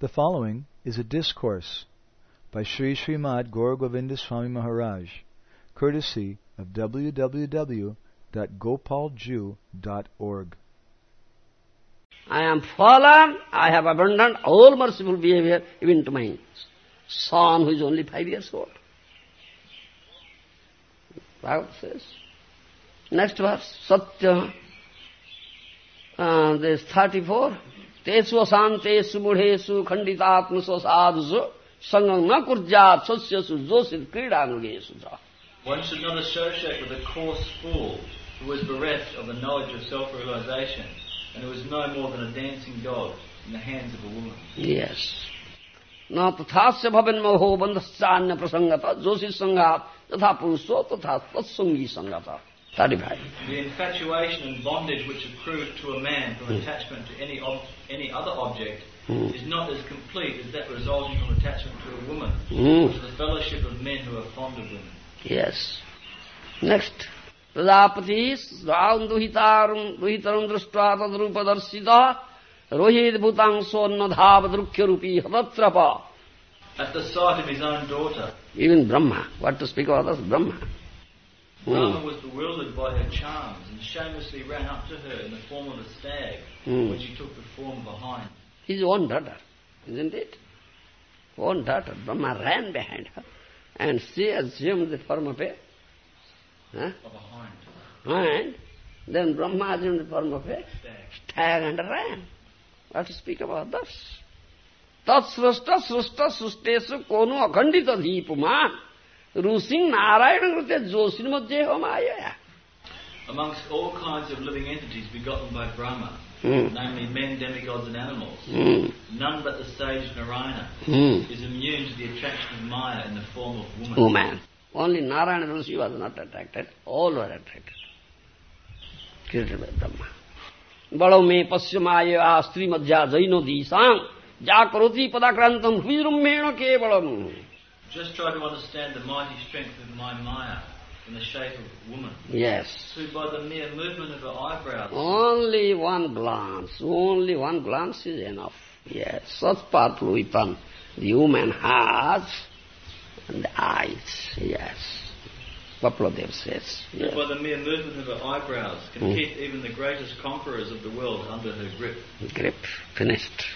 The following is a discourse by Sri Srimad Gaur Govinda Swami Maharaj, courtesy of www.gopaljiu.org. I am fallen, I have abandoned all merciful behavior even to my son who is only five years old. Bhagavad says. Next verse, Satya, uh, this 34. Tesu asantesu mudhesu khanditatmasu sadhusu sangam na kurjat sasyasu josit kridanugesu One should not associate with a coarse fool who is bereft of the knowledge of self-realization and who is no more than a dancing dog in the hands of a woman. Yes. न तथास्य भवन मोहो बंधस्यान्य प्रसंगता जोशी संगात तथा पुरुषो तथा तत्संगी संगता Thirty five. The infatuation and bondage which accrue to a man from attachment to any ob- any other object Hmm. is not as complete as that resulting from attachment to a woman, Hmm. or to the fellowship of men who are fond of women. Yes. Next. Prajapati Swan दुहितारं दुहितरं दृष्ट्वा तद्रूपदर्शितः रोहित भूतांशोन्न धाव दृक्ष्यरूपी हतत्रप At the sight of his own daughter, Even Brahma. What to speak of others? Brahma. Rama Hmm. was bewildered by her charms and shamelessly ran up to her in the form of a stag Hmm. when she took the form of a hind. His own daughter, isn't it? Own daughter. Brahma ran behind her and she assumed the form of a huh? Of a hind. And then Brahma assumed the form of a Stag. stag and ran. What to speak about this? Tat srashta srashta srustesu kono akhandita dhipuman rusing narayana josin madhye homaya. Amongst all kinds of living entities begotten by Brahma, Hmm. namely men, demigods and animals, Hmm. none but the sage Narayana Hmm. is immune to the attraction of Maya in the form of woman. Woman. Only Narayana Rishi was not attracted. All were attracted. Created by Brahma. बड़ो में पश्य माया स्त्री मध्या जैनो दीसांग जा करोति पदाक्रांतम हृदरुमेण केवलम Just try to understand the mighty strength of my Maya in the shape of woman, Yes. who by the mere movement of her eyebrows Only one glance, only one glance is enough. Yes, such powerful weapon the woman has, and the eyes, yes. Kapladev says. Yes. by the mere movement of her eyebrows can Hmm. keep even the greatest conquerors of the world under her grip. grip finished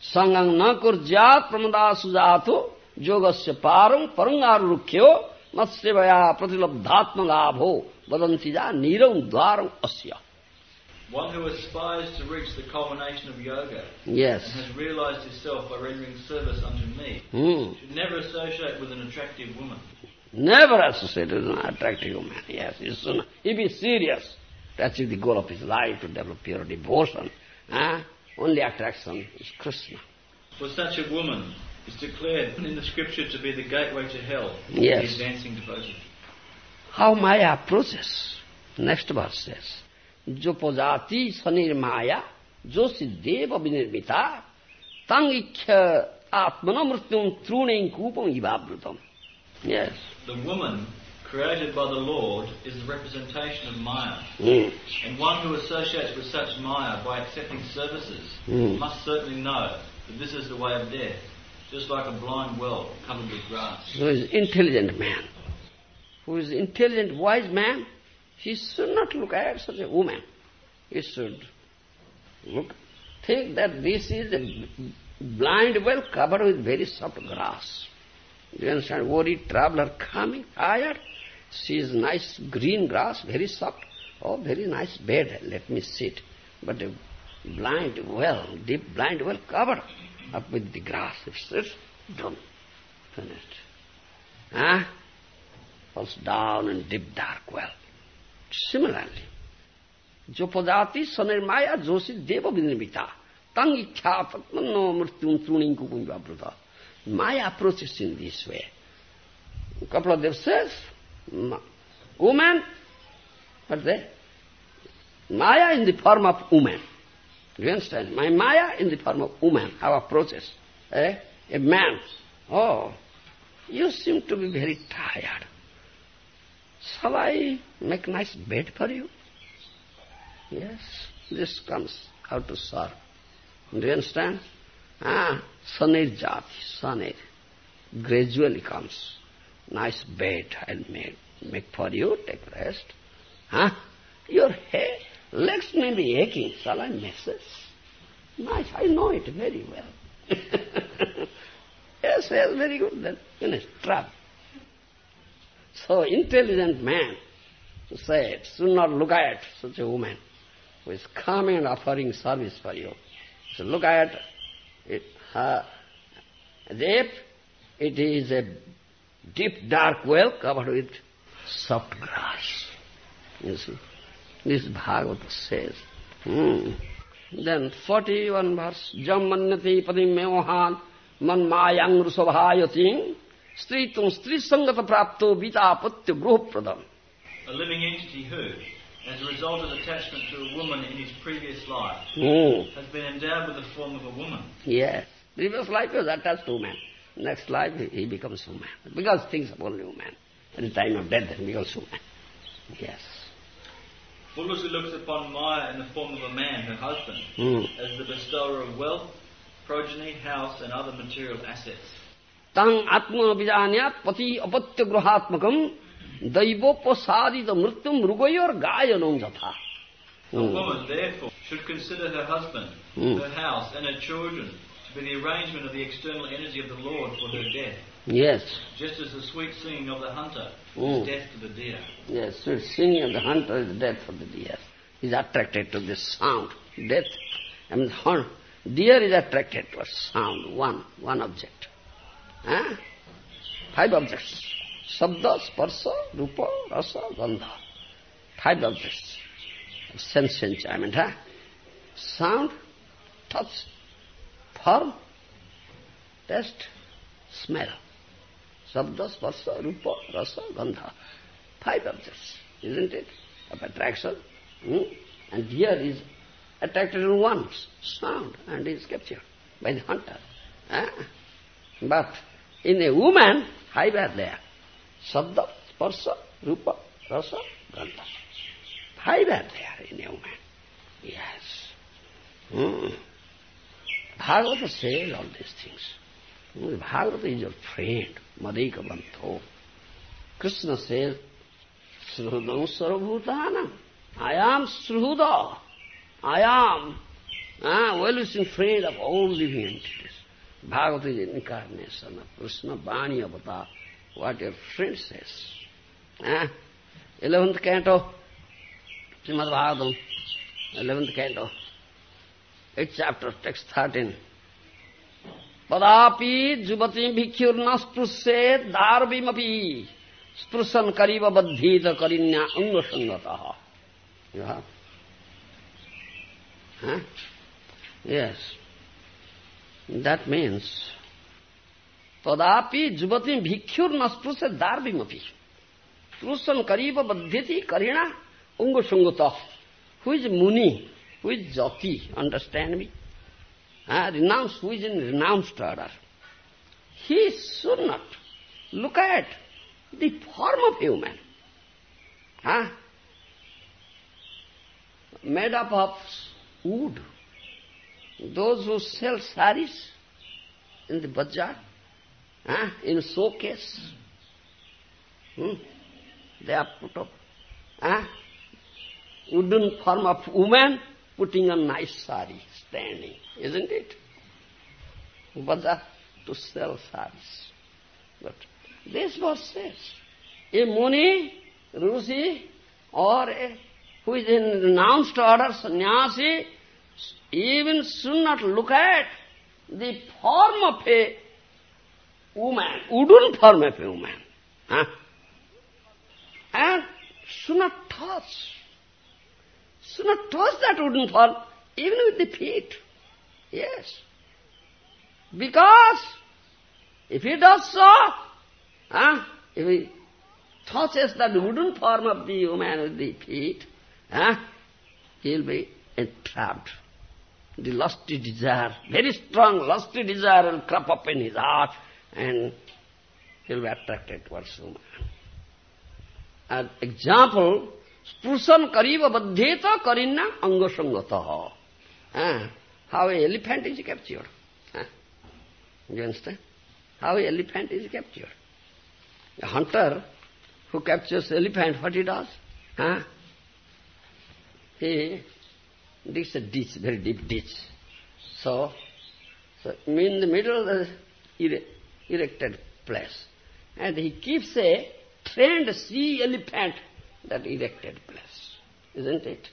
sangang na kurjat pramada sujatu yogasya parang parangarukyo matsevaya pratilabdhatma labho vadanti ja niram dwaram asya. One who aspires to reach the culmination of yoga Yes. and has realized himself by rendering service unto me Hmm. should never associate with an attractive woman. Never associate with an attractive woman. Yes, he be serious to achieve the goal of his life, to develop pure devotion. Huh? Only attraction is Krishna. For such a woman is declared in the scripture to be the gateway to hell. Yes. advancing devotion. How Maya approaches. Next verse says, Jopojati sanirmaya josideva vinirmita tangikya atmanamrityum truning kupam ivabrutam. Yes. The woman created by the Lord is the representation of Maya. Mm. And one who associates with such Maya by accepting services mm. must certainly know that this is the way of death just like a blind well covered with grass. Is intelligent man, who is intelligent, wise man, he should not look at such a woman. He should look, think that this is a blind well covered with very soft grass. Do you understand? Worried traveler coming, tired, sees nice green grass, very soft. Oh, very nice bed, let me sit. But a blind well, deep blind well covered up with the grass. if it's done. Finished. Huh? Falls down in deep dark well. Similarly, Jopadati Sanirmaya Josi Deva Vinivita Tang Ikhya Patmanno Mrityum Truning Kukunjva Brata. My approach is in this way. Kapladev says, woman, but there, Maya in the form of woman. Do you understand? My Maya in the form of woman, how approaches. Eh? A man. Oh, you seem to be very tired. Shall I make nice bed for you? Yes, this comes how to serve. Do you understand? Ah, Sanir Jati, Sanir, gradually comes. Nice bed I'll make, make for you, take rest. Huh? Your hair, legs may be aching, shall I message? Nice, I know it very well. yes, yes, very good then. Finish, trap. So intelligent man said, should not look at such a woman who is coming and offering service for you. So look at it, her if it is a deep dark well covered with soft grass. You see, this Bhagavata says. Hmm. Then 41 verse, Jam manyati padim mevahan man mayang rusabhayatim stritum strisangata prapto vita patya gruhapradam. A living entity who, as a result of attachment to a woman in his previous life, Hmm. has been endowed with the form of a woman. Yes. Previous life was attached to man. Next life he- he becomes human. Because things are only human. At the time of death he becomes human. Yes. Who looks upon Maya in the form of a man, her husband, Hmm. as the bestower of wealth, progeny, house, and other material assets. Tang atma vijanyat pati apatya gruhatmakam daivopasadita mrityum rugayor gayanam jatha. A woman, therefore, should consider her husband, Hmm. her house, and her children to be the arrangement of the external energy of the Lord for her death, Yes. just as the sweet singing of the hunter Hmm. is death to the deer. Yes, so singing of the hunter is death for the deer. He is attracted to this sound. Death. I mean, hunt. deer is attracted to a sound, one, one object. Huh? Five objects. Sabda, Sparsa, Rupa, Rasa, Gandha. Five objects. Sense enjoyment, huh? Sound, touch, form, taste, smell. Sabda, Sparsa, Rupa, Rasa, Gandha. Five objects, isn't it? Of attraction. Hmm? And deer is attracted to one sound and is captured by the hunter. Huh? But in a woman, five are there. Sabda, Sparsa, Rupa, Rasa, Gandha. Five are there in a woman. Yes. Hmm. Bhagavata says all these things. Bhagavat is a thread मदई का बंथो कृष्ण से सुहृद सर्वभूता ना I am Suhrud I well is in friend of all living entities Bhagavat is incarnation of Krishna बाणी अवता what your friend says eleventh canto Shrimad Bhagavatam eleventh canto it's chapter text thirteen पदापि जुवती भिक्षुर्न स्पृश्ये दार्वीमपी स्पृशन करीब बद्धीत करिन्या अंग संगत यस दैट मीन्स तदापि जुवती भिक्षुर्न स्पृश्य दार्वीमपी स्पृशन करीब बद्धीति करिणा अंग संगत हुई मुनि हुई जति understand me Ah, renounced, in renounced order. He should not look at the form of human. Huh? Made up of wood. Those who sell saris in the bazaar, huh? in showcase, hmm? they are put up. Huh? Wooden form of woman putting on nice sari, standing, isn't it? Bazaar to sell saris. But this verse says, a Muni, Rusi, or a, who is in renounced order, sannyasi, even should not look at the form of a woman, wooden form of a woman. Huh? And should not touch, should not touch that wooden form, even with the feet. Yes. Because if he does so, huh, if he touches that wooden form of the woman with the feet, huh, he'll be entrapped. The lusty desire, very strong lusty desire will crop up in his heart and he'll be attracted towards woman. An example, sprusan kariva baddheta karinna angasangata. How an elephant is captured. Huh? You understand? How an elephant is captured. A hunter who captures elephant, what he does? He digs a ditch, very deep ditch. So, so in the middle of the erected place. And he keeps a trained sea elephant that erected place. Isn't it?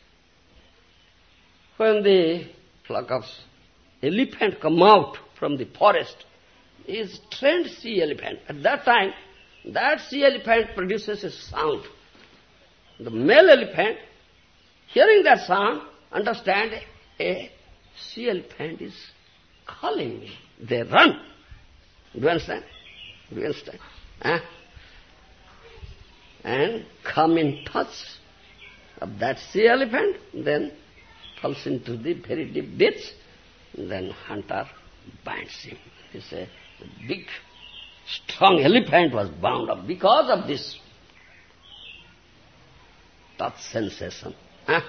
When the flock of elephant come out from the forest, is trained sea elephant. At that time, that sea elephant produces a sound. The male elephant, hearing that sound, understand a sea elephant is calling me. They run. Do you understand? Do you understand? And come in touch of that sea elephant, then falls into the very deep ditch, then hunter binds him. It's a big, strong elephant was bound up because of this touch sensation. Huh?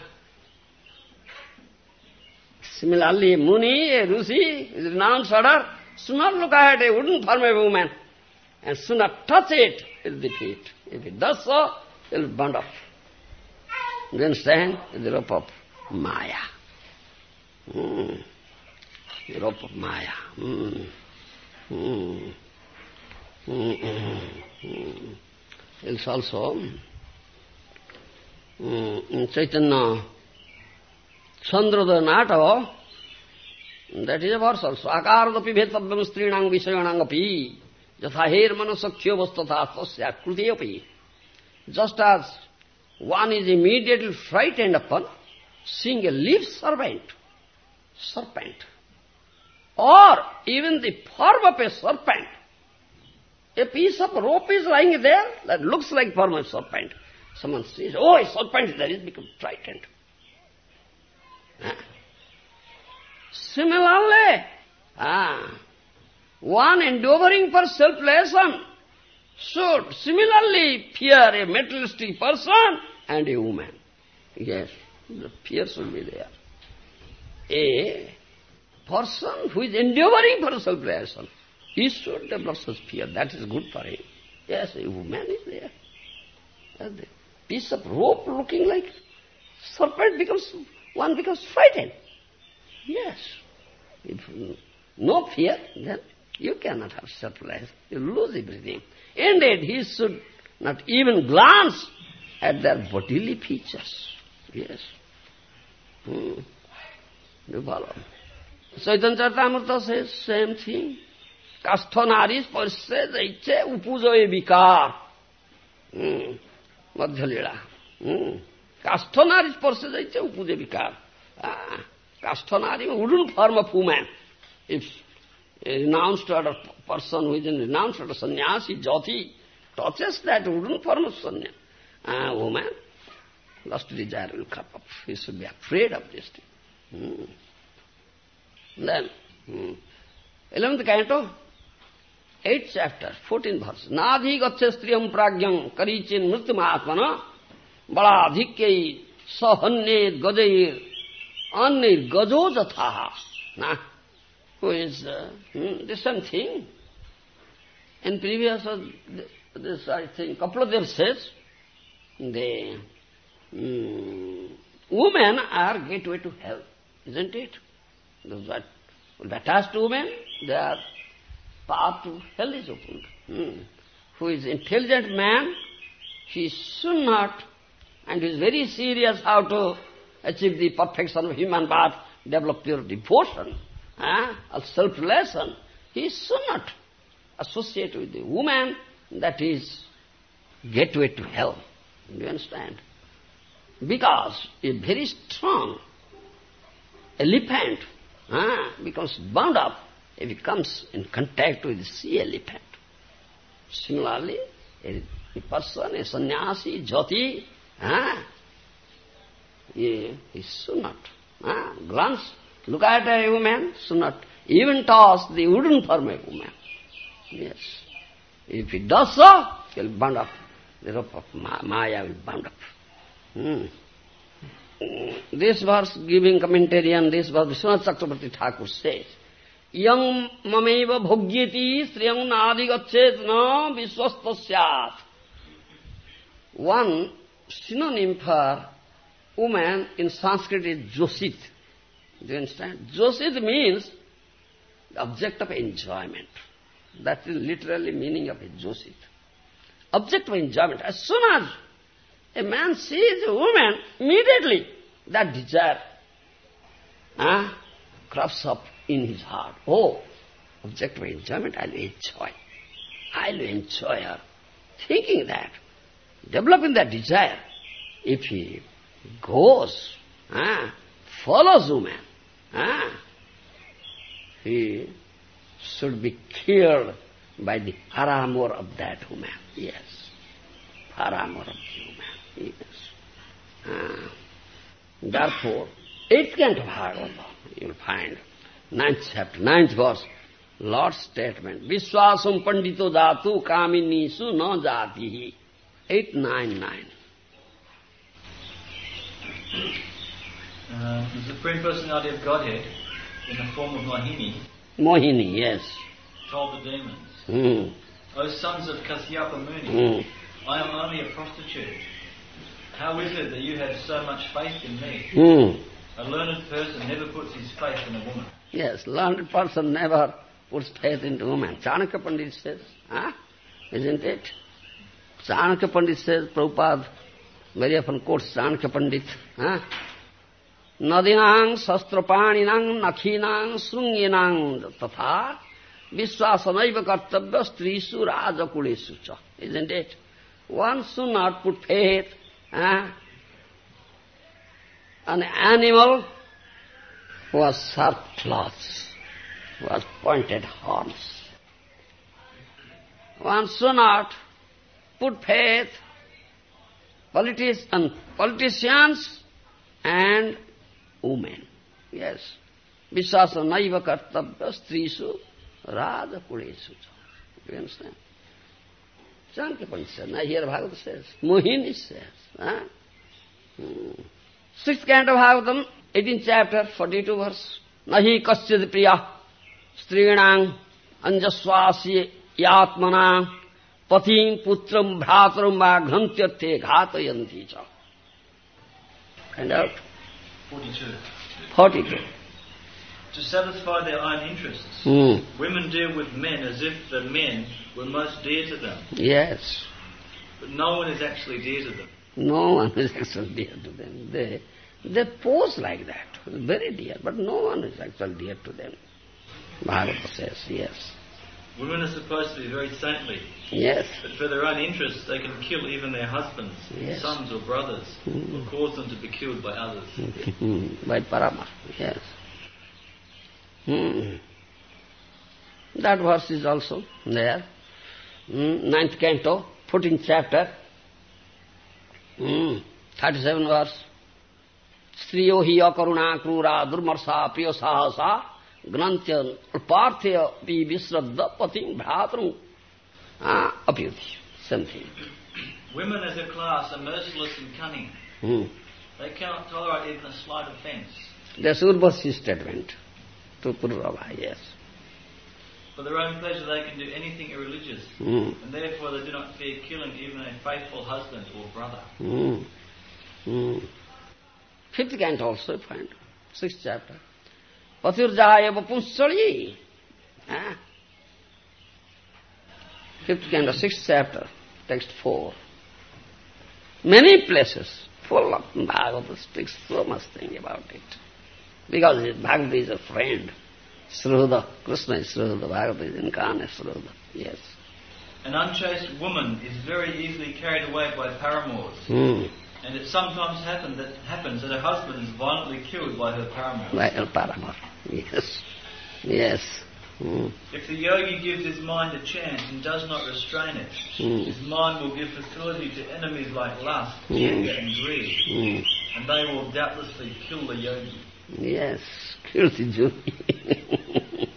Similarly, Muni, a Rishi, is renowned should not look at a wooden form of a woman and not touch it with the feet. If it does so, it will burn off. You understand? The rope of Maya. Mm. The rope of Maya. Mm. Mm. Mm. It's also in Chaitanya Chandroda Nata, that is a verse also. Akaradapi bhettabhyam strinang visayanangapi jathaher manasakkhyo vastatha tasya krutiyapi. Just as one is immediately frightened upon seeing a live serpent, serpent, or even the form of a serpent. A piece of rope is lying there that looks like form of serpent. Someone says, oh, a serpent there is, become frightened. Similarly, ah, one endeavoring for self-lesson should similarly fear a materialistic person and a woman. Yes, the fear should be there. A person who is endeavoring for self-realization, he should develop such fear. That is good for him. Yes, a woman is there. And the piece of rope looking like serpent becomes, one becomes frightened. Yes. If no fear, then you cannot have self-realization. You lose everything. Indeed, he should not even glance at their bodily features. Yes. Hmm. You follow? Chaitanya Charitamrita says same thing. Kasthonaris parse jaiche upujoye vikar. Hmm. Madhyalila. Hmm. Kasthonaris parse jaiche upuje vikar. Ah. Kasthanari, wooden form of woman. If a renounced order person who is in renounced order sannyasi, jati, touches that wooden form of sannyas, uh, woman, lust desire will come up. He should be afraid of this thing. Hmm. Then, hmm. 11th canto, 8th chapter, 14th verse. Nadhi gatse striyam pragyam karichin mrityumatmana baladhikyai sahanye gajair anirgajo jatha. Nah, who is uh, hmm, the same thing. In previous, uh, this I think, couple of them says, the mm, women are gateway to hell, isn't it? Those that attached to women, their path to hell is opened. Hmm. Who is intelligent man, he should not, and is very serious how to achieve the perfection of human birth, develop pure devotion, eh, or self-relation. He should not associate with the woman that is gateway to hell. Do you understand? Because a very strong elephant ah, becomes bound up if it comes in contact with the sea elephant. Similarly, a, person, a sannyasi, jati, ah, he, he not ah, glance, look at a woman, not even toss the wooden form of a woman. Yes. If he does so, he will burn up. The rope of Maya will burn up. Hmm. This verse, giving commentary on this verse, Vishwanath Chakrabarti Thakur says, Yang mameva bhogyeti sriyam nadigachet na viswastasyat. One synonym for woman in Sanskrit is Josit. Do you understand? Josit means the object of enjoyment. That is literally meaning of a Josit. Object of enjoyment. As soon as a man sees a woman, immediately that desire uh, crops up in his heart. Oh, object of enjoyment, I'll enjoy. I'll enjoy her. Thinking that, developing that desire, if he goes, uh, follows woman, uh, he should be killed by the paramour of that woman. Yes, paramour of the woman. Yes. Uh, therefore, eighth canto Bhagavata, you'll find, ninth chapter, ninth verse, Lord's statement, Vishwasam pandito datu kaminisu na jatihi. 899. Uh, the Supreme Personality of Godhead, in the form of Mohini, Mohini, yes. told the demons, Mm. O sons of Kasyapa Muni, Mm. I am only a prostitute. How is it that you have so much faith in me? Mm. A learned person never puts his faith in a woman. Yes, learned person never puts faith into woman. Chanakya Pandit says, huh? isn't it? Chanakya Pandit says, Prabhupada very often quotes Chanakya Pandit, huh? Nadinang sastrapaninang nakhinang srunginang tatha vishwasanaiva kartabhya strisu rajakulesu cha. Isn't it? One should not put faith huh? an animal claws, who has pointed horns. One should not put faith politis and politicians and women. Yes. Vishwasa naiva kartabhya raja kulesu. Do you understand? Chanakya Pandit says, now here Bhagavad says, Mohini says, huh? Hmm. Sixth canto Bhagavatam, 18th chapter, 42 verse. Nahi kasyad priya strinang anjaswasi yatmana patim putram bhratram vaghantyarthe ghatayanti cha. Find out. 42. 42. To satisfy their own interests, Hmm. women deal with men as if the men were most dear to them, Yes. but no one is actually dear to them. No one is actually dear to them. They, they pose like that, very dear, but no one is actually dear to them. Bhagavata says, yes. Women are supposed to be very saintly, Yes. but for their own interests they can kill even their husbands, Yes. sons or brothers, Mm. or cause them to be killed by others. Hmm, by Parama, yes. Hmm. That verse is also there. Hmm, Ninth canto, fourteenth chapter. Hmm. Thirty-seven verse. स्त्रियो हि अकरुणा क्रूरा दुर्मर्षा प्रिय साहसा ग्रंथ्य पार्थ्य P विश्रद्ध पति भ्रातृ अप्युति something Women as a class are merciless and cunning. They cannot tolerate even a slight offence. That's Urvashi statement to yes. For their own pleasure they can do anything irreligious, Hmm. and therefore they do not fear killing even a faithful husband or brother. Hmm. Hmm. Fifth canto also find, sixth chapter. Patirjaya vapunsali. Ah. Fifth canto, sixth chapter, text four. Many places full of Bhagavata speaks so much thing about it. Because Bhagavata is a friend. Sruda, Krishna is Sruda, Bhagavata is incarnate Sruda. Yes. An unchaste woman is very easily carried away by paramours, Hmm. and it sometimes happen that, happens that her husband is violently killed by her paramour. By El paramour, Yes. Yes. Hmm. If the yogi gives his mind a chance and does not restrain it, Hmm. his mind will give facility to enemies like lust, Hmm. anger and greed, Hmm. and they will doubtlessly kill the yogi. Yes, Kirti Juni.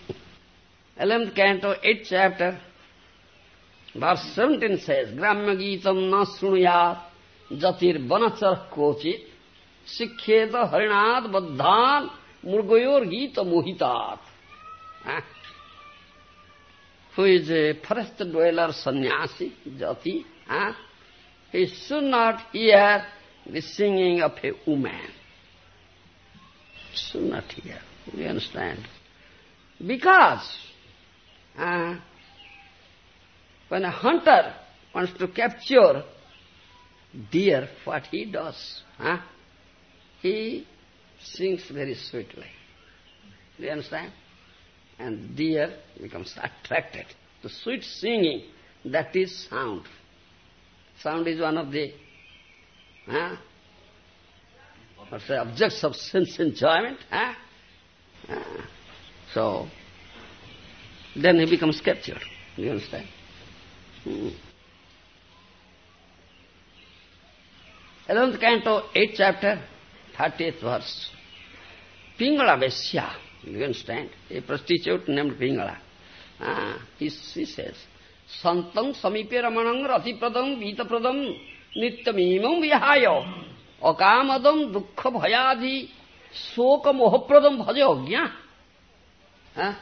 Eleventh canto, eighth chapter, verse 17 says, Gramya Geetam na srunuyat jatir vanachar kochit sikhyeta harinat baddhan murgayor gita mohitat. Huh? Who is a forest dweller sannyasi, jati, huh? he should not hear the singing of a woman. Not hear. You understand? Because uh, when a hunter wants to capture deer, what he does? Huh? He sings very sweetly. Do you understand? And deer becomes attracted The sweet singing. That is sound. Sound is one of the huh? What's the objects of sense enjoyment. Uh, so, then he becomes captured. Do you understand? Hmm. 11th canto, 8th chapter, 30th verse. Pingala Vesya, you understand? A prostitute named Pingala. Ah, he, he says, Santam samipe ramanam ratipradam vitapradam nityamimam vihayo akamadam dukkha bhayadhi soka mohapradam bhaja agnya. Ah?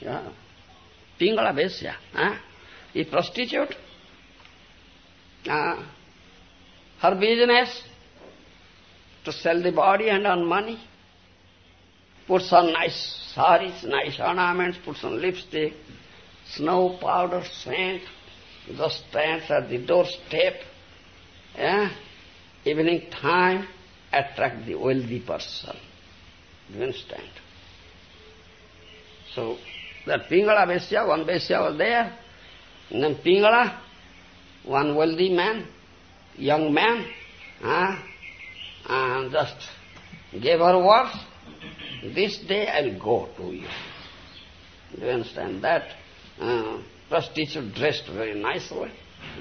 Yeah. Pingala Vesya. Ah? A prostitute. Ah her business to sell the body and earn money. Puts on nice saris, nice ornaments, puts on lipstick, snow powder, scent, just stands at the doorstep. Yeah? Evening time, attract the wealthy person. Do you understand? So, that Pingala Vesya, one Vesya was there, and then Pingala, one wealthy man, young man, uh, and just gave her words, this day I'll go to you. Do you understand that? Uh, prostitute dressed very nicely,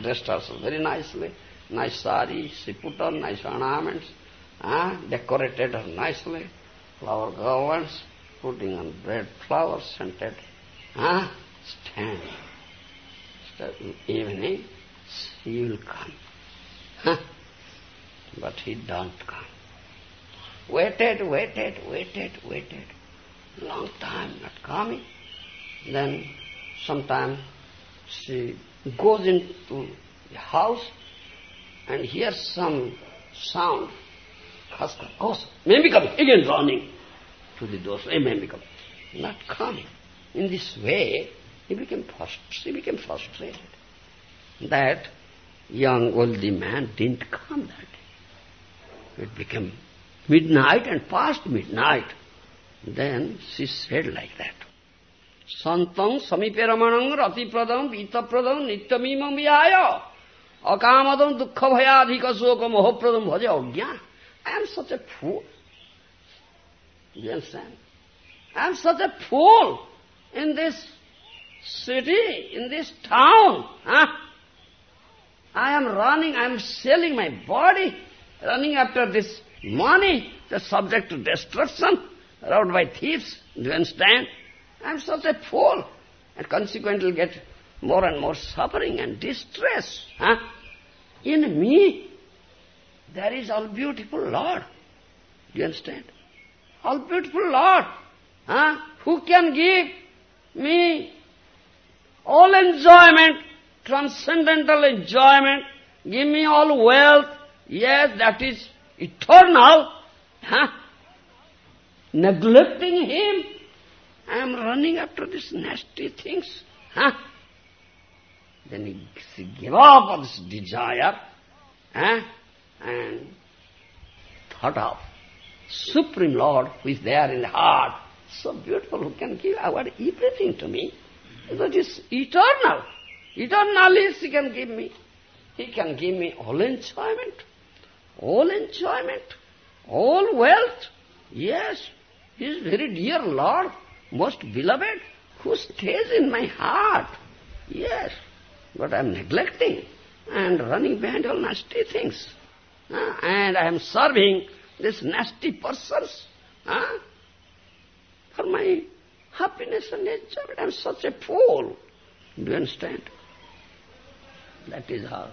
dressed also very nicely, nice sari, she put on nice ornaments, uh, decorated her nicely, flower garlands, putting on bread flowers, scented, uh, stand. Evening, she will come. but he don't come. Waited, waited, waited, waited. Long time not coming. Then sometime she goes into the house and hears some sound. Khaska, goes, may be coming, again running to the door. Hey, may be coming. Not coming. In this way, he became frustrated. He became frustrated. That young wealthy man didn't come that day. It became midnight and past midnight. Then she said like that. Santam samiperamanam ratipradam vitapradam nityamimam vihaya akamadam dukkha bhayadhika soka mohapradam bhaja. I am such a fool. You understand? I am such a fool in this city, in this town. I am running, I am selling my body, running after this money, the subject to destruction, robbed by thieves. Do you understand? I am such a fool. And consequently get more and more suffering and distress. Huh? In me, there is all beautiful Lord. Do you understand? All beautiful Lord. Huh? Who can give me all enjoyment transcendental enjoyment, give me all wealth, yes, that is eternal, huh? neglecting him, I am running after these nasty things. Huh? Then he, gave up on this desire huh? and thought of Supreme Lord who is there in the heart, so beautiful, who can give our everything to me. That is eternal. Eternally He can give me. He can give me all enjoyment, all enjoyment, all wealth. Yes, He is very dear Lord, most beloved, who stays in my heart. Yes, but I am neglecting and running behind all nasty things. Uh, and I am serving these nasty persons uh, for my happiness and enjoyment. I am such a fool. Do you understand? That is her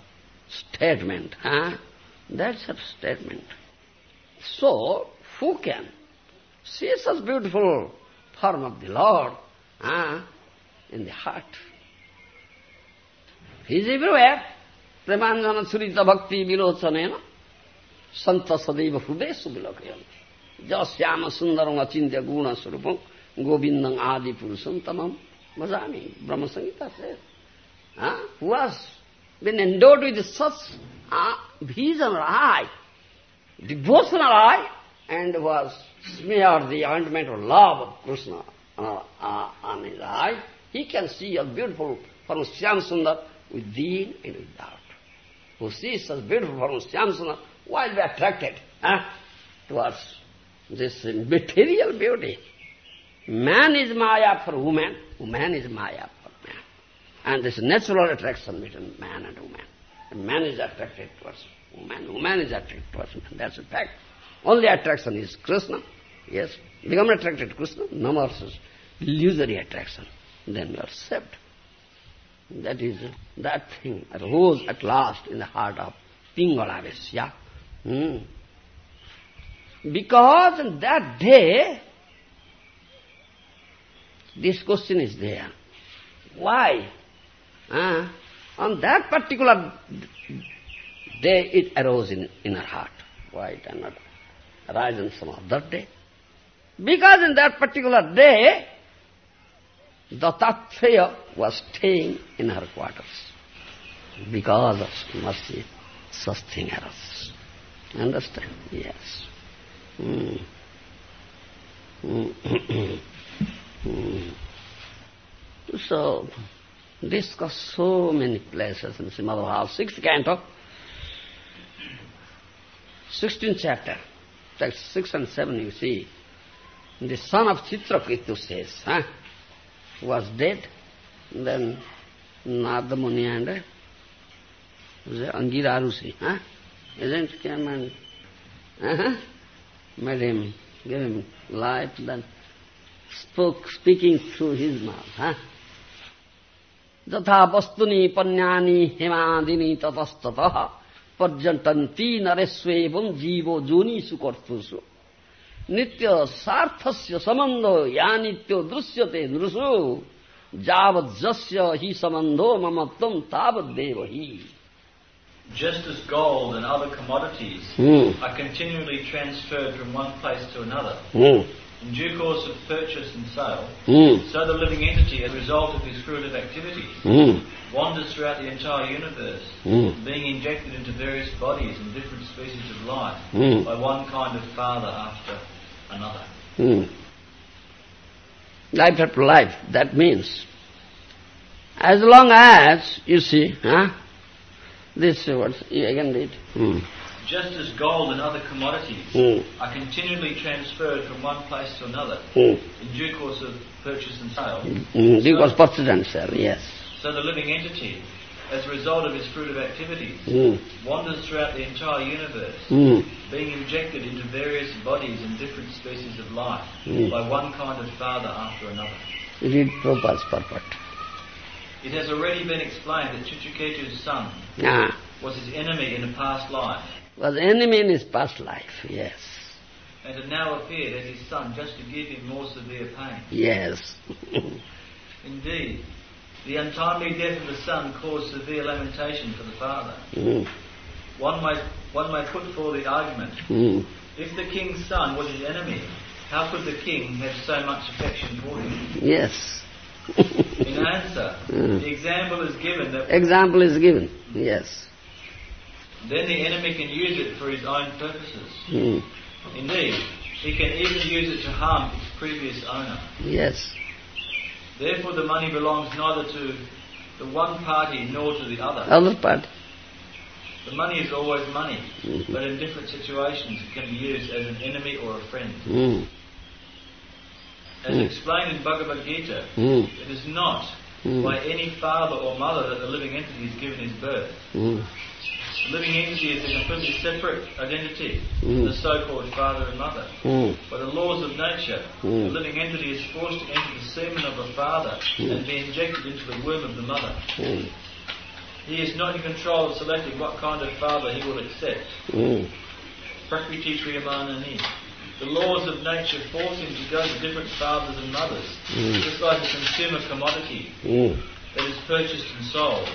statement. Huh? That's her statement. So, who can see such beautiful form of the Lord in the heart. He is everywhere. Premanjana surita bhakti vilochanena santa sadeva hrudesu vilakayam. Jasyama sundaram achintya guna surupam govindam adi purusam tamam. Brahma Samhita says. Ah, who has been endowed with such ah, vision eye, devotional eye, and was smeared the ointment of love of Krishna uh, uh, on his eye, he can see a beautiful form Shyam Sundar within and without. Who sees such beautiful form Shyam Sundar, why be attracted huh, towards this material beauty? Man is Maya for woman, woman is Maya for man. And this natural attraction between man and woman. Man is attracted towards woman, woman is attracted towards man. That's a fact. Only attraction is Krishna. Yes, become attracted to Krishna, no more illusory attraction. Then you are saved. That is, that thing arose at last in the heart of Pingalavesya. Hmm. Because on that day, this question is there. Why? Uh, on that particular day it arose in, in her heart. Why it did not arise on some other day? Because in that particular day, Tattva was staying in her quarters. Because of mercy, such thing. Understand? Yes. Mm. Mm. So, discuss so many places in Srimad Bhagavatam, sixth canto, sixteenth chapter, text six and seven you see. The son of Chitraketu says, huh, was dead, then Narada Muni and uh, Angira Rusi, huh, isn't came and uh -huh, made him, gave him life, then spoke, speaking through his mouth, huh? यथा वस्तुनि पन्यानि हेमादिनी ततस्ततः पर्यटन्ती नरेष्वेवं जीवो जोनिषु कर्तुषु नित्य सार्थस्य सम्बन्ध या नित्यो दृश्यते नृषु जावत् जस्य हि सम्बन्धो ममत्वं तावद्देव हि Just as gold and other commodities Hmm. are continually transferred from one place to another, Hmm. in due course of purchase and sale, Hmm. so the living entity, as a result of his fruitive activities, Hmm. wanders throughout the entire universe, Hmm. being injected into various bodies and different species of life Hmm. by one kind of father after another. Hmm. Life after life, that means, as long as, you see, huh? This you again read. Hmm. Just as gold and other commodities Hmm. are continually transferred from one place to another Hmm. in due course of purchase and sale, Hmm. Because purchase and sale, yes. so the living entity, as a result of his fruitive activities, Hmm. wanders throughout the entire universe, Hmm. being injected into various bodies and different species of life Hmm. by one kind of father after another. Read Prabhupada's purport. It has already been explained that Chitraketu's son Ah. was his enemy in a past life Was enemy in his past life, yes. and had now appeared as his son just to give him more severe pain. Yes. Indeed, the untimely death of the son caused severe lamentation for the father. Hmm. One may, one may put forward the argument, Hmm. if the king's son was his enemy, how could the king have so much affection for him? Yes. In answer, Hmm. the example is given that Example is given, yes. then the enemy can use it for his own purposes. Hmm. Indeed, he can even use it to harm its previous owner. Yes. Therefore, the money belongs neither to the one party nor to the other. Other part. The money is always money, Mhm. but in different situations it can be used as an enemy or a friend. Hmm. As Mm. explained in Bhagavad Gita, Hmm. it is not Hmm. by any father or mother that the living entity is given his birth. Hmm. The living entity is a completely separate identity Mm. from the so-called father and mother. Hmm. By the laws of nature, Mm. the living entity is forced to enter the semen of a father Mm. and be injected into the womb of the mother. He is not in control of selecting what kind of father he will accept. Prakriti Kriyamanani. The laws of nature force him to go to different fathers and mothers, Mm. just like a consumer commodity Mm. that is purchased and sold.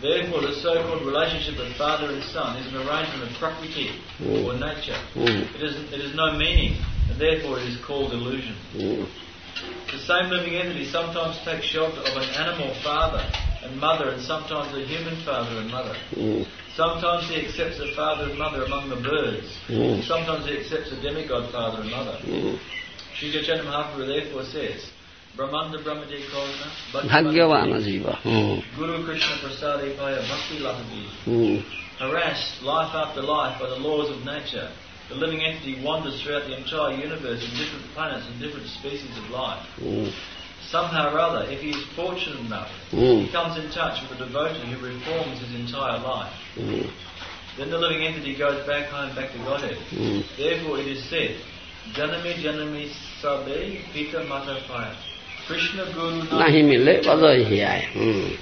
Therefore, the so-called relationship of father and son is an arrangement of prakriti, Mm. or nature. Mm. It is, it is no meaning, and therefore it is called illusion. Mm. The same living entity sometimes takes shelter of an animal father and mother, and sometimes a human father and mother. Mm. Sometimes he accepts a father and mother among the birds. Mm. Sometimes he accepts a demigod father and mother. Mm. Sri Chaitanya Mahaprabhu therefore says, Brahmanda Brahmade Kosna, Bhagyavana jiva. Mm. Guru Krishna Prasade Paya Bhakti Lahavi. Mm. Harassed life after life by the laws of nature, the living entity wanders throughout the entire universe in different planets and different species of life. Somehow or other, if he is fortunate enough, he Mm. comes in touch with a devotee who reforms his entire life. Mm. Then the living entity goes back home, back to Godhead. Mm. Therefore it is said, Janami Janami Sabe Pita Mata Paya. Krishna Guru Nahi mile bhajai hi aaye. Mm.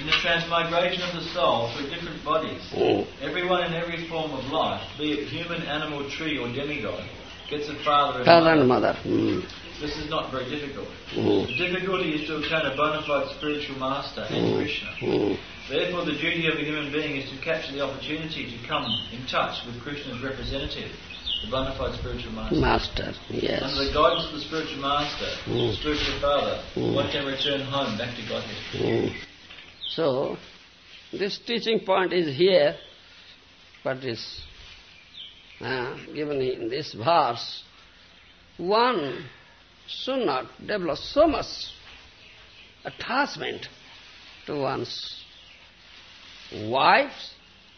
In the transmigration of the soul through different bodies, Mm. everyone in every form of life, be it human, animal, tree, or demigod, gets a father and Father and mother. mother. Mm. This is not very difficult. Mm. The difficulty is to obtain a bona fide spiritual master and Mm. Krishna. Mm. Therefore, the duty of a human being is to capture the opportunity to come in touch with Krishna's representative, the bona fide spiritual master. Master, yes. Under the guidance of the spiritual master, Mm. the spiritual father, Mm. one can return home back to Godhead. Mm. So, this teaching point is here, but is uh, given in this verse. One should not develop so much attachment to one's wife,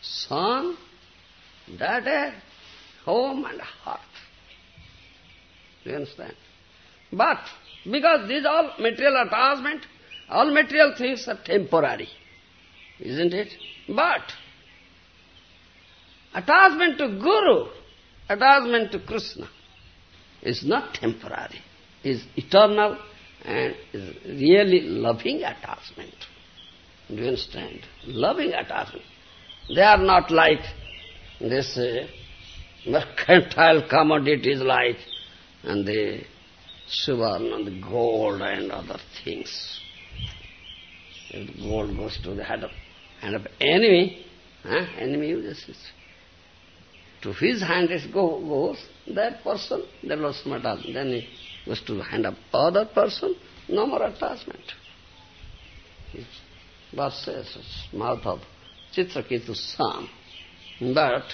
son, daughter, home and heart. Do you understand? But because these all material attachment, all material things are temporary, isn't it? But attachment to Guru, attachment to Krishna is not temporary, is eternal and is really loving attachment. Do you understand? Loving attachment. They are not like this uh, mercantile commodities like and the silver and the gold and other things. If gold goes to the hand of, hand of enemy, huh? enemy uses it. To his hand it go, goes, that person, there lost attachment. Then it goes to the hand of other person, no more attachment. It's verse says, mouth of Chitraketu son. But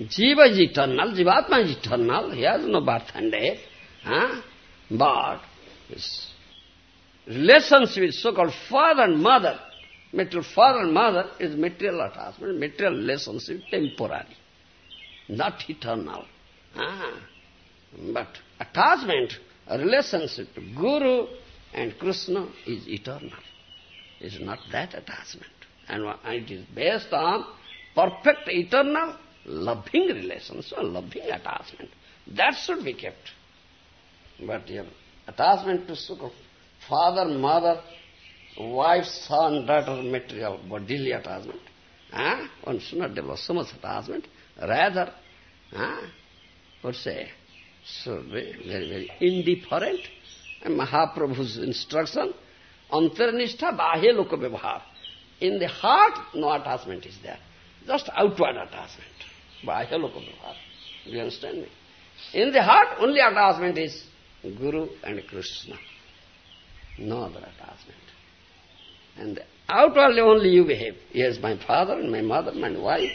Jiva is eternal, Jivatma is eternal, he has no birth and death. Huh? But his relationship with so-called father and mother, material father and mother is material attachment, material relationship, temporary, not eternal. Ah. But attachment, relationship to Guru and Krishna is eternal. It is not that attachment. And it is based on perfect, eternal, loving relationship, loving attachment. That should be kept. But your attachment to sukha, father, mother, wife, son, daughter, material, bodily attachment, ah, one should not develop so much attachment. Rather, ah, what say, be very, very indifferent. And Mahaprabhu's instruction, antarnishtha bahya loka. In the heart, no attachment is there. Just outward attachment. Bahya loka. Do you understand me? In the heart, only attachment is Guru and Krishna. No other attachment. And outwardly only you behave. Yes, my father and my mother, my wife,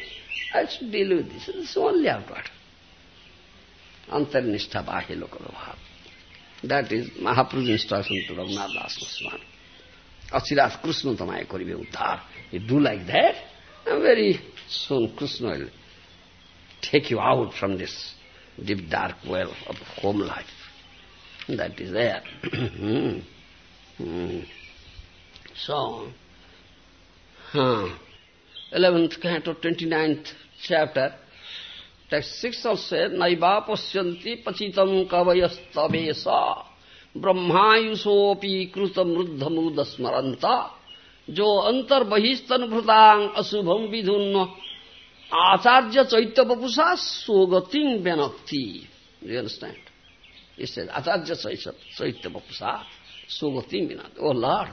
I should deal with this. Is only outward. Antarnishtha bahya loka vyavahar. That is Mahaprabhu's instruction to Raghunath Das Goswami. Achirat Krishna tamaya koribe uddhar. You do like that, and very soon Krishna will take you out from this deep dark well of home life. That is there. Hmm. So, huh. 11th canto, 29th chapter, text 6 also says, Naiva pasyanti pachitam kavayastabesa brahmayusopi krutam ruddhamruda smaranta jo antar bahisthan bhrutang asubham vidhunna acharya chaitya bapusa sogating benakti Do you understand? He said, Atarja Saitya Vapsa Sugati Minad. Oh Lord,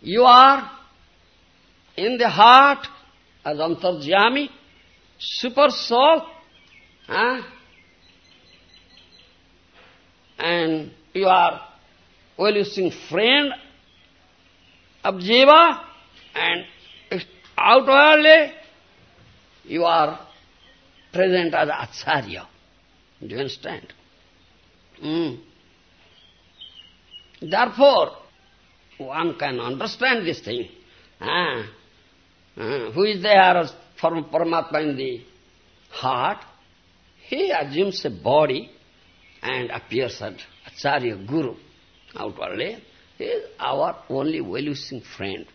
you are in the heart as Antarjami, super soul, huh? and you are well-wishing friend of Jiva, and outwardly you are present as Acharya. Do you understand? Mm. Therefore, one can understand this thing. Ah, ah, who is there for Paramatma in the heart? He assumes a body and appears as Acharya Guru outwardly. He is our only well-wishing friend.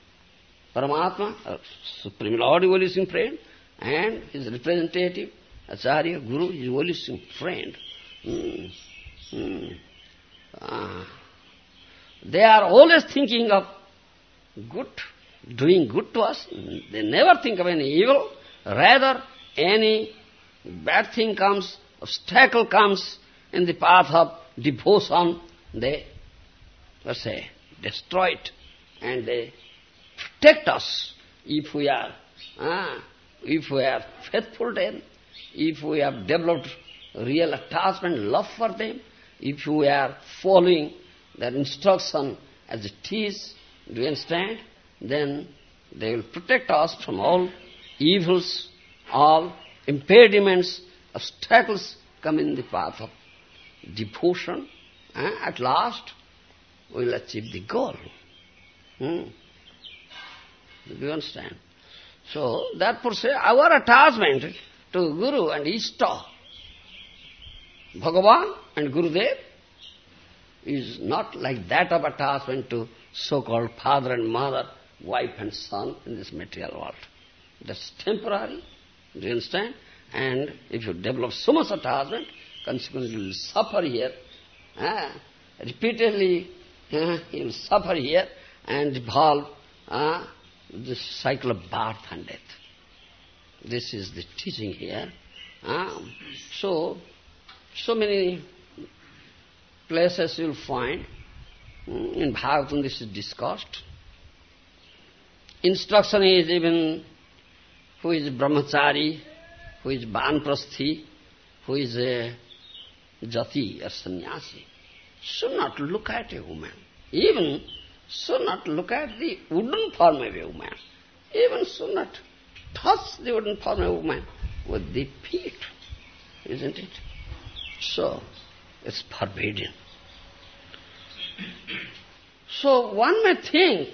Paramatma, Supreme Lord is well-wishing friend, and his representative, Acharya Guru, is well-wishing friend. Mm. Mm. Ah. They are always thinking of good, doing good to us. They never think of any evil. Rather, any bad thing comes, obstacle comes in the path of devotion, they, let's say, destroy it. And they protect us if we are, ah, if we are faithful to them, if we have developed real attachment, love for them, if we are following their instruction as it is, do you understand? Then they will protect us from all evils, all impediments, obstacles come in the path of devotion. Eh? At last, we will achieve the goal. Hmm. Do you understand? So, therefore say, our attachment to Guru and Ishta, Bhagavan and Gurudev, is not like that of attachment to so-called father and mother, wife and son in this material world. That's temporary, do you understand? And if you develop so much attachment, consequently you will suffer here. Uh, repeatedly you will suffer here and evolve uh, this cycle of birth and death. This is the teaching here. Uh, so, so many places you'll find. Mm, in Bhagavatam this is discussed. Instruction is even who is brahmachari, who is banprasthi, who is a jati or sannyasi, should not look at a woman. Even should not look at the wooden form of a woman. Even should not touch the wooden form of a woman with the feet, isn't it? So, it's forbidden. So one may think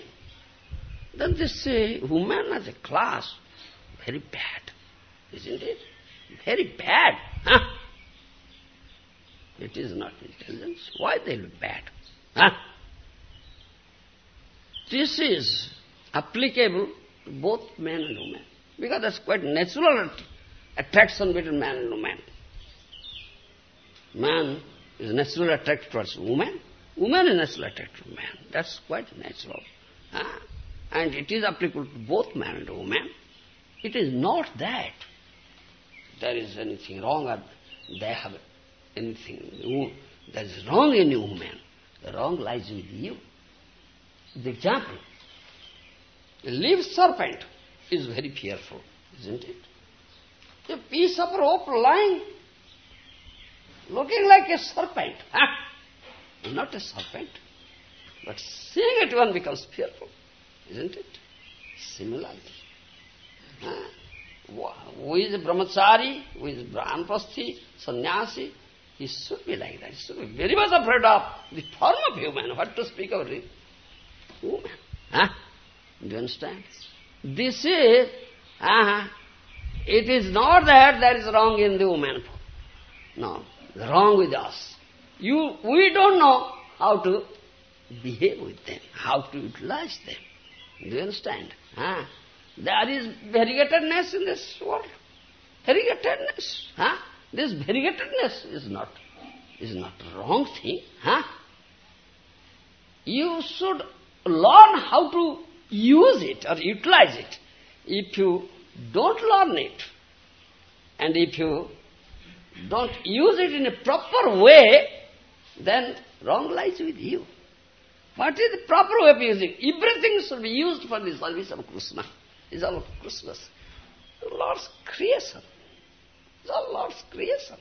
that this uh, woman as a class, very bad, isn't it? Very bad. Huh? It is not intelligence. Why they be bad? Huh? This is applicable to both men and women. Because that's quite natural attraction between man and woman. Man is naturally attracted towards woman. Woman is naturally attracted to man. That's quite natural. Huh? And it is applicable to both man and woman. It is not that there is anything wrong or they have anything that is wrong in you, woman. The wrong lies with you. The example. A live serpent is very fearful, isn't it? A piece of rope lying, looking like a serpent. Huh? Not a serpent. But seeing it one becomes fearful, isn't it? Similarly. Huh? Who is brahmachari, who is brahmanpasthi, sannyasi, he should be like that. He should be very much afraid of the form of human. What to speak of the woman? Huh? Do you understand? This is, uh, it is not that there is wrong in the woman. No, wrong with us. You, we don't know how to behave with them, how to utilize them. Do you understand? Huh? There is variegatedness in this world. Variegatedness. Huh? This variegatedness is not, is not wrong thing. Huh? You should learn how to use it or utilize it. If you don't learn it, and if you don't use it in a proper way, then wrong lies with you. What is the proper way of using? Everything should be used for the service of Krishna. It's all Krishna's. Lord's creation. It's all Lord's creation.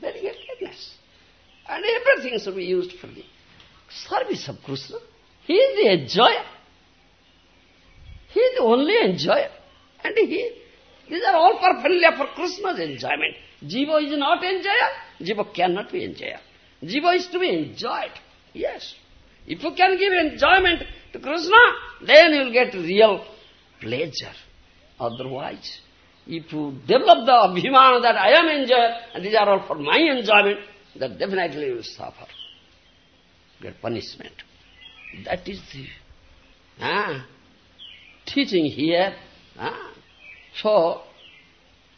Very happiness. And everything should be used for the service of Krishna. He is the enjoyer. He is the only enjoyer. And he, these are all for paraphernalia for Krishna's enjoyment. Jiva is not enjoyer. Jiva cannot be enjoyer. Jiva is to be enjoyed. Yes. If you can give enjoyment to Krishna, then you will get real pleasure. Otherwise, if you develop the abhimana that I am enjoyer, and these are all for my enjoyment, then definitely you will suffer. Get punishment. That is the teaching here. So,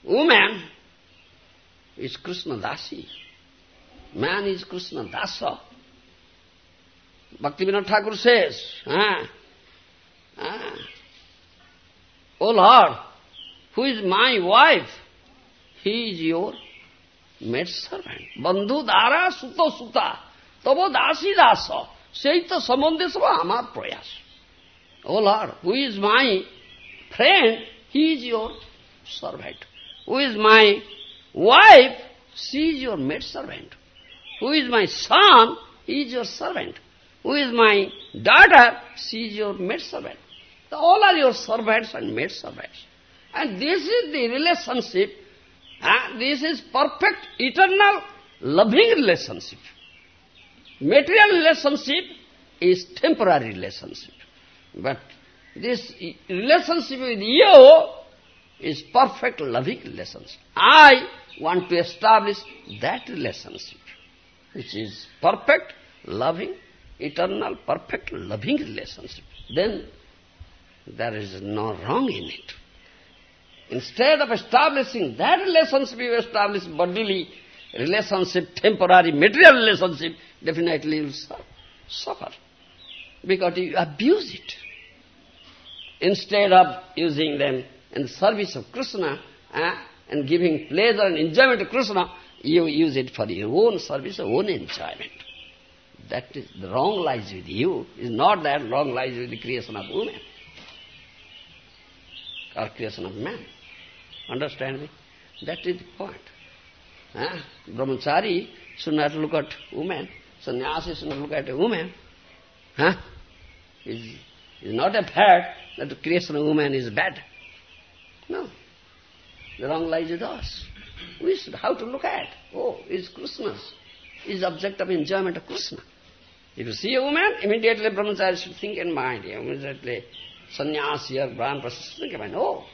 woman is Krishna Dasi. Man is Krishna Dasa. Bhaktivinoda Thakur says, ah, ah, O Lord, who is my wife? He is your maid servant. Bandhu dara suto suta, tabo dasi dasa, seita samandhe sava amar prayas. O Lord, who is my friend? He is your servant. Who is my wife? She is your maid servant. Who is my son? He is your servant. Who is my daughter? She is your maid servant. So all are your servants and maid servants. And this is the relationship. Uh, this is perfect, eternal, loving relationship. Material relationship is temporary relationship. But this relationship with you is perfect, loving relationship. I want to establish that relationship, which is perfect, loving, eternal, perfect, loving relationship. Then there is no wrong in it. Instead of establishing that relationship, you establish bodily relationship, temporary material relationship, definitely you suffer. Because you abuse it. Instead of using them in the service of Krishna eh, and giving pleasure and enjoyment to Krishna, you use it for your own service, your own enjoyment. That is, the wrong lies with you. Is not that wrong lies with the creation of woman or creation of man. Understand me? That is the point. Huh? Brahmachari should not look at woman. Sannyasi should not look at a woman. Huh? It's, it's not a fact that the creation of woman is bad. No. The wrong lies with us. We should how to look at. Oh, it's Krishna's. Is object of enjoyment of Krishna. If you see a woman, immediately brahmachari should think in mind. Immediately sannyasi or brahman think in mind. Oh,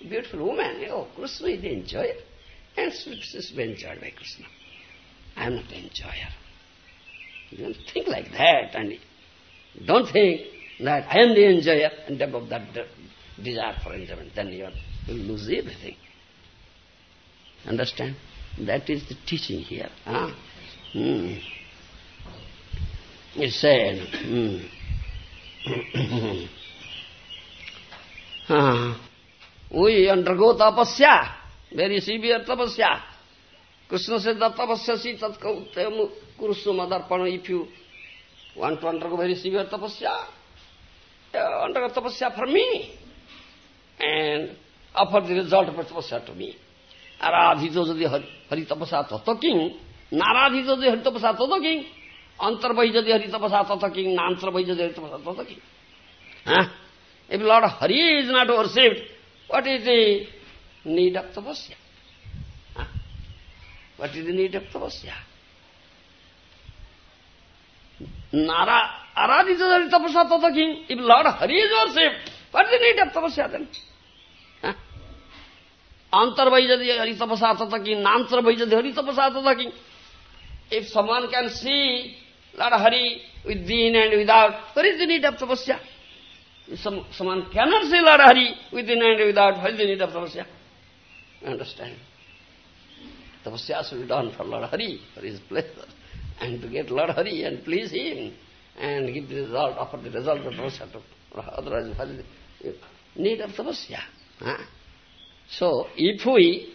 beautiful woman. Oh, Krishna is the enjoyer. And she is enjoyed by Krishna. I am not the enjoyer. You don't think like that and don't think that I am the enjoyer and develop that desire for enjoyment. Then you will lose everything. Understand? That is the teaching here. Huh? Hmm. It's sad. Mm. uh, we undergo tapasya, very severe tapasya. Krishna said that tapasya si tatkautem kurusu madarpana if you want to undergo very severe tapasya, uh, undergo tapasya for me and offer the result of tapasya to me. Aradhito jadi hari tapasya tato king, naradhito jadi hari tapasya tato king. Antarvahi jadi haritapasatata king, Nantravai jadi haritapasatata king. Huh? If Lord Hari is not worshipped, what is the need of tapasya? Huh? What is the need of tapasya? Nara, Arad is already tapasatata king. If Lord Hari is worshipped, what is the need of tapasya then? Huh? Antarvahi jadi haritapasatata king, Nantravai jadi haritapasatata king. If someone can see Lord Hari within and without, what is the need of tapasya? Some, someone cannot see Lord Hari within and without, what is the need of tapasya? Understand? Tapasya should be done for Lord Hari, for His pleasure, and to get Lord Hari and please Him, and give the result, offer the result of tapasya to otherwise what is the need of tapasya? Huh? So, if we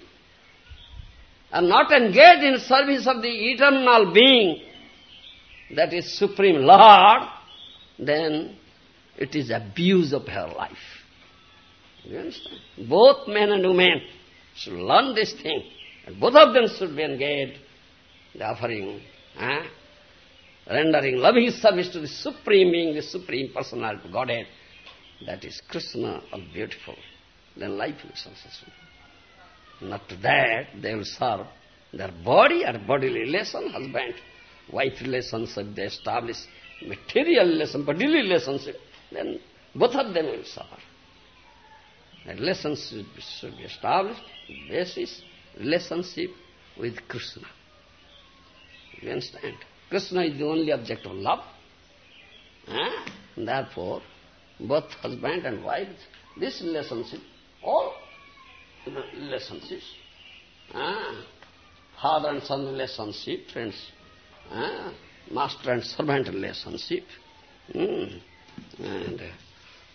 are not engaged in service of the eternal being, that is Supreme Lord, then it is abuse of her life. You understand? Both men and women should learn this thing. And both of them should be engaged the offering, eh? rendering loving service to the Supreme Being, the Supreme Personality Godhead. That is Krishna, all beautiful. Then life will be successful. Not to that, they will serve their body or bodily relation, husband, wife relationship, they establish material relation, bodily relationship, then both of them will suffer. The relationship should be established, basis, relationship with Krishna. You understand? Krishna is the only object of love. Eh? Therefore, both husband and wife, this relationship, all relationships, eh? father and son relationship, friends, master and servant relationship, mm, and uh,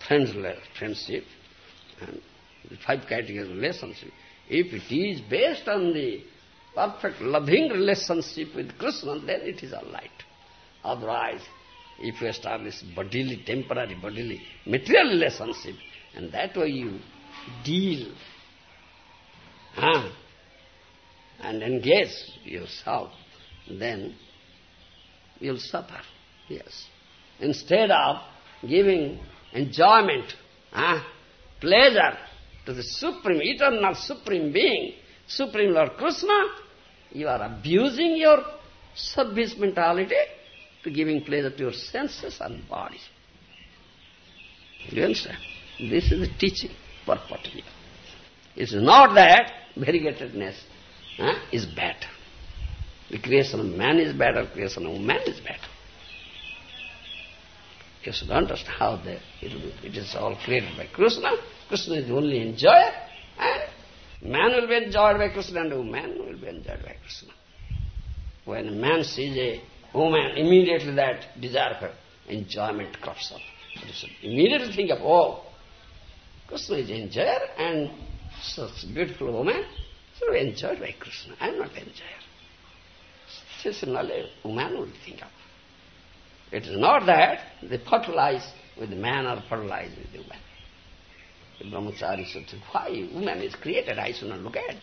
friends friendship, and five categories relationship. If it is based on the perfect loving relationship with Krishna, then it is all right. Otherwise, if you establish bodily, temporary bodily, material relationship, and that way you deal huh, and engage yourself, then you'll suffer. Yes. Instead of giving enjoyment, pleasure to the Supreme, eternal Supreme Being, Supreme Lord Krishna, you are abusing your service mentality to giving pleasure to your senses and body. You understand? This is the teaching purport here. It's not that variegatedness is bad. The creation of man is bad or creation of woman is bad. You should understand how the, it, is all created by Krishna. Krishna is the only enjoyer and man will be enjoyed by Krishna and woman will be enjoyed by Krishna. When a man sees a woman, immediately that desire for enjoyment crops up. You should immediately think of, oh, Krishna is enjoyer and such beautiful woman be enjoyed by Krishna. I am not enjoyer. Seasonally, woman will think of. It is not that they fertilize with the man or fertilize with the woman. The brahmachari should think, why woman is created, I should not look at.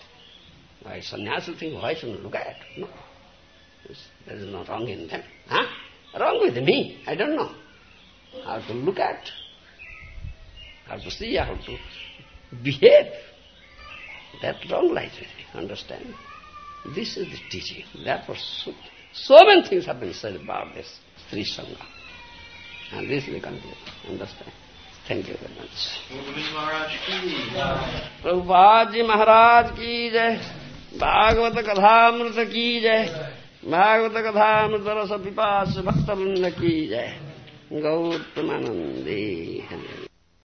Why sannyasi think, why should not look at? No. There is no wrong in them. Huh? Wrong with me, I don't know. How to look at, how to see, how to behave. That wrong lies with me, understand? This is the teaching. Therefore, so, so many things have been said about this Sri Sangha. And this we conclude. Understand? Thank you very much. Prabhupada ji Maharaj की जय भागवत कथामृत की जय भागवत कथामृत रस पिपास भक्त की जय गौतमानंदे